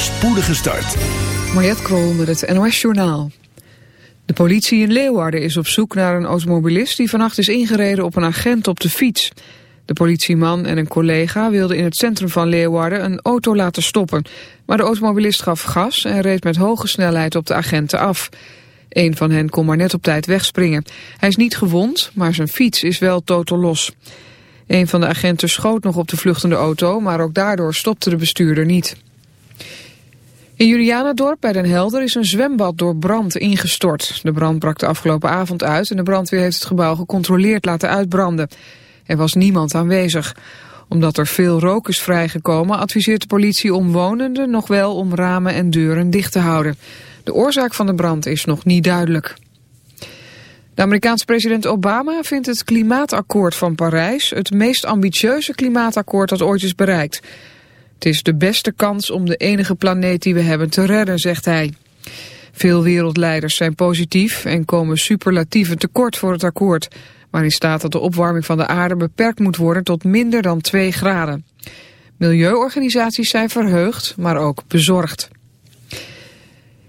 voorspoedige start. Mariette Krol met het NOS Journaal. De politie in Leeuwarden is op zoek naar een automobilist... die vannacht is ingereden op een agent op de fiets. De politieman en een collega wilden in het centrum van Leeuwarden... een auto laten stoppen. Maar de automobilist gaf gas en reed met hoge snelheid op de agenten af. Een van hen kon maar net op tijd wegspringen. Hij is niet gewond, maar zijn fiets is wel totaal los. Een van de agenten schoot nog op de vluchtende auto... maar ook daardoor stopte de bestuurder niet. In Julianadorp bij Den Helder is een zwembad door brand ingestort. De brand brak de afgelopen avond uit en de brandweer heeft het gebouw gecontroleerd laten uitbranden. Er was niemand aanwezig. Omdat er veel rook is vrijgekomen adviseert de politie omwonenden nog wel om ramen en deuren dicht te houden. De oorzaak van de brand is nog niet duidelijk. De Amerikaanse president Obama vindt het klimaatakkoord van Parijs het meest ambitieuze klimaatakkoord dat ooit is bereikt. Het is de beste kans om de enige planeet die we hebben te redden, zegt hij. Veel wereldleiders zijn positief en komen superlatieven tekort voor het akkoord, waarin staat dat de opwarming van de aarde beperkt moet worden tot minder dan 2 graden. Milieuorganisaties zijn verheugd, maar ook bezorgd.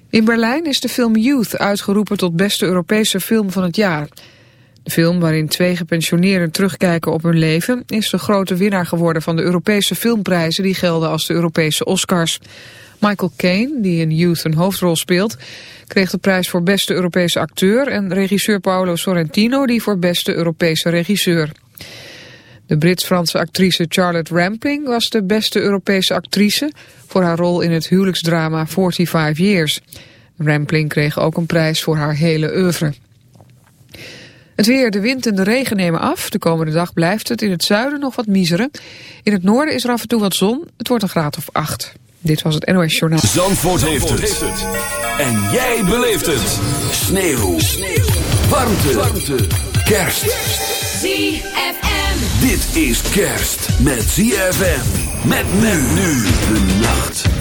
In Berlijn is de film Youth uitgeroepen tot beste Europese film van het jaar. De film, waarin twee gepensioneerden terugkijken op hun leven... is de grote winnaar geworden van de Europese filmprijzen... die gelden als de Europese Oscars. Michael Caine, die in Youth een hoofdrol speelt... kreeg de prijs voor beste Europese acteur... en regisseur Paolo Sorrentino die voor beste Europese regisseur. De Brits-Franse actrice Charlotte Rampling was de beste Europese actrice... voor haar rol in het huwelijksdrama 45 Years. Rampling kreeg ook een prijs voor haar hele oeuvre. Het weer, de wind en de regen nemen af. De komende dag blijft het in het zuiden nog wat miseren. In het noorden is er af en toe wat zon. Het wordt een graad of acht. Dit was het NOS Journaal. Zandvoort, heeft, het. En jij beleeft het. Sneeuw. Sneeuw. Warmte. Warmte. Kerst. ZFM. Dit is kerst met ZFM. Met men nu de nacht.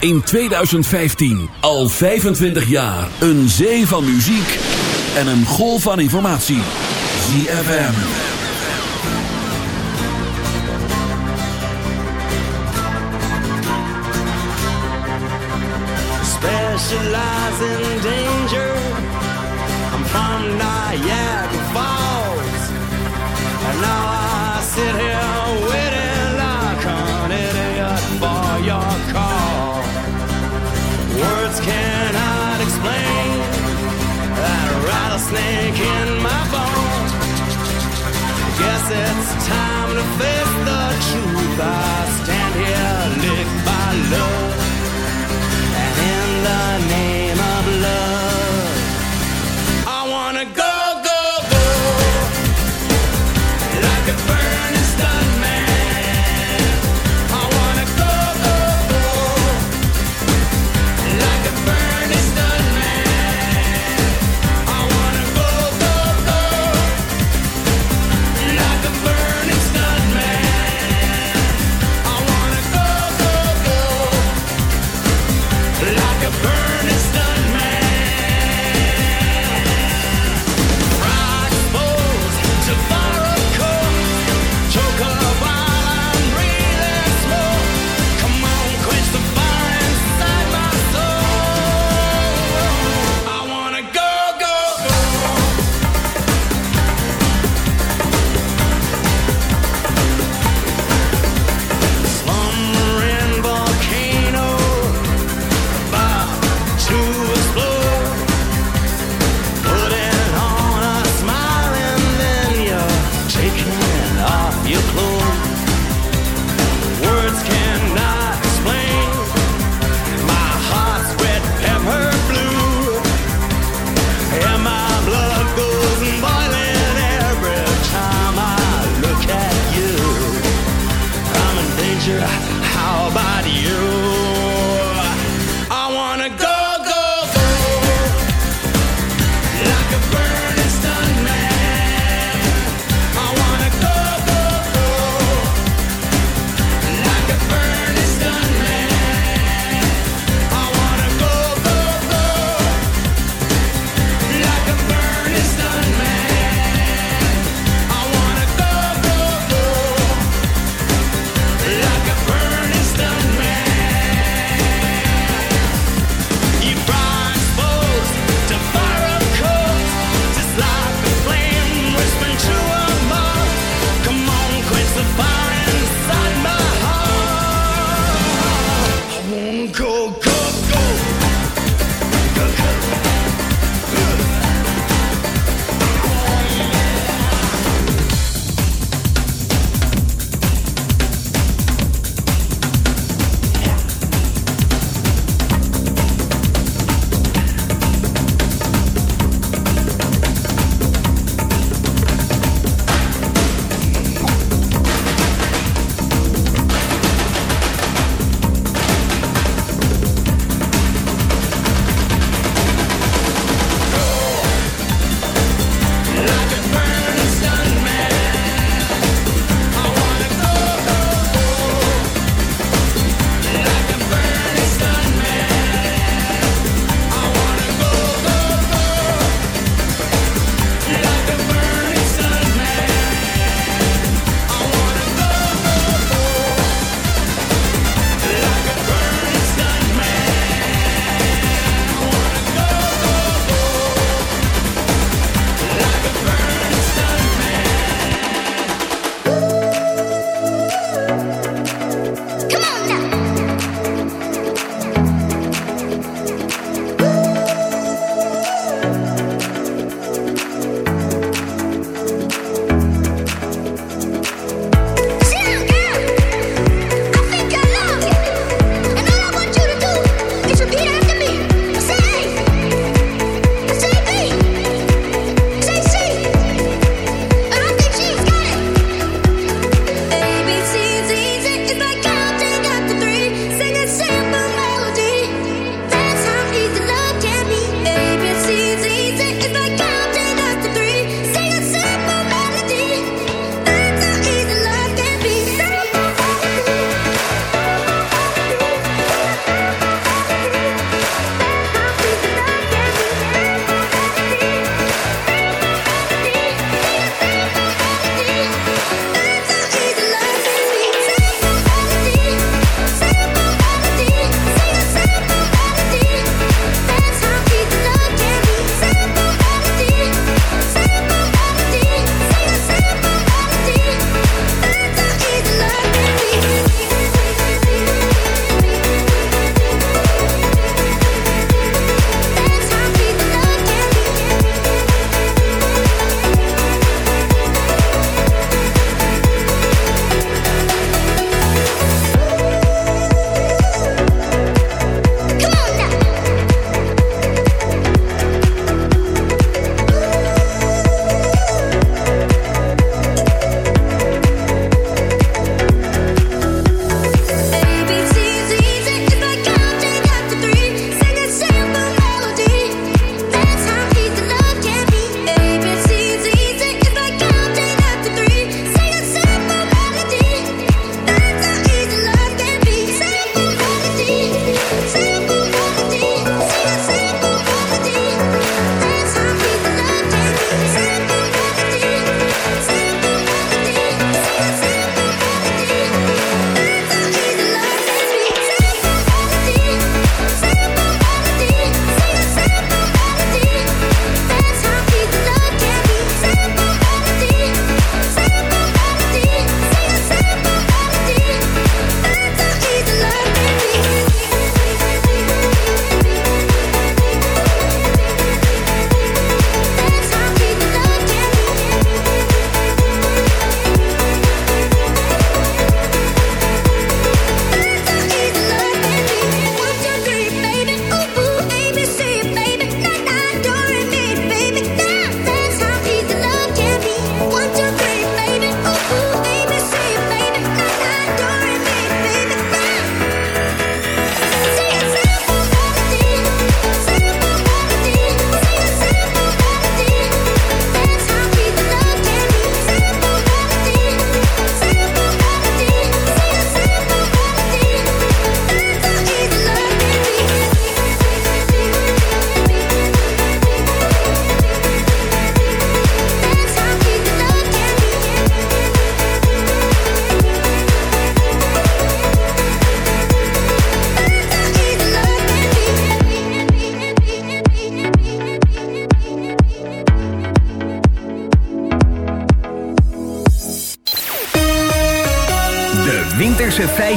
in 2015 al 25 jaar een zee van muziek en een golf van informatie. ZFM. Specialize in danger. I'm from Niagara Falls. And now I sit here rattlesnake in my bones. Guess it's time to face the truth. I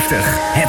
50. Het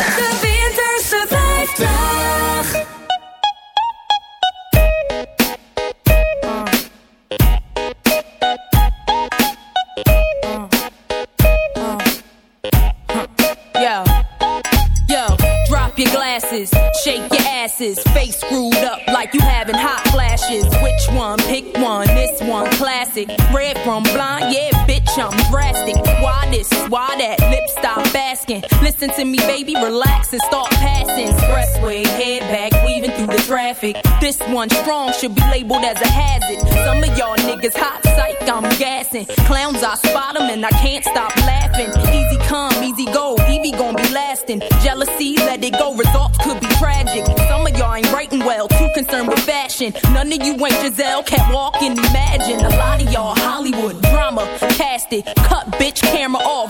De Winterse 50. Yo, yo, drop your glasses, shake your asses, face screwed up like you having hot flashes. Which one? Pick one. This one, classic. Red from blind, yeah, bitch, I'm drastic. Why this? Why that? Listen to me, baby, relax and start passing. Expressway, head back, weaving through the traffic. This one strong should be labeled as a hazard. Some of y'all niggas hot psych, I'm gassing. Clowns, I spot 'em and I can't stop laughing. Easy come, easy go, Evie gon' be lasting. Jealousy, let it go, results could be tragic. Some of y'all ain't writing well, too concerned with fashion. None of you ain't Giselle, can't walk and imagine. A lot of y'all Hollywood drama, cast it. Cut bitch camera off,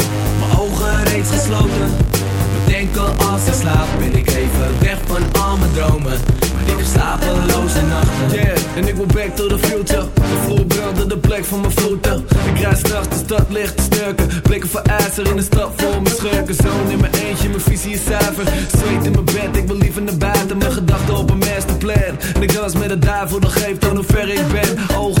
ogen reeds gesloten. Bedenken als ik slaap, ben ik even weg van al mijn dromen. Maar ik heb slapeloze nachten. Yeah, en ik wil back to the future. De vloer brandde de plek van mijn voeten. Ik rijd straks de stad licht te snurken. Blikken voor ijzer in de stad vol mijn schurken. Zoon in mijn eentje, mijn visie is zuiver. Zweet in mijn bed, ik wil liever naar buiten. Mijn gedachten op een masterplan. En ik dans met de duivel, dat geeft aan hoe ver ik ben. Ogen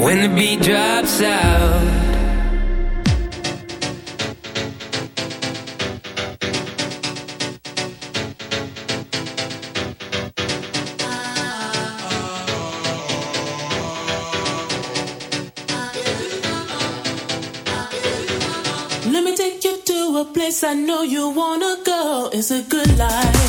When the beat drops out. Let me take you to a place I know you wanna go. It's a good life.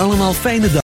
Allemaal fijne dag.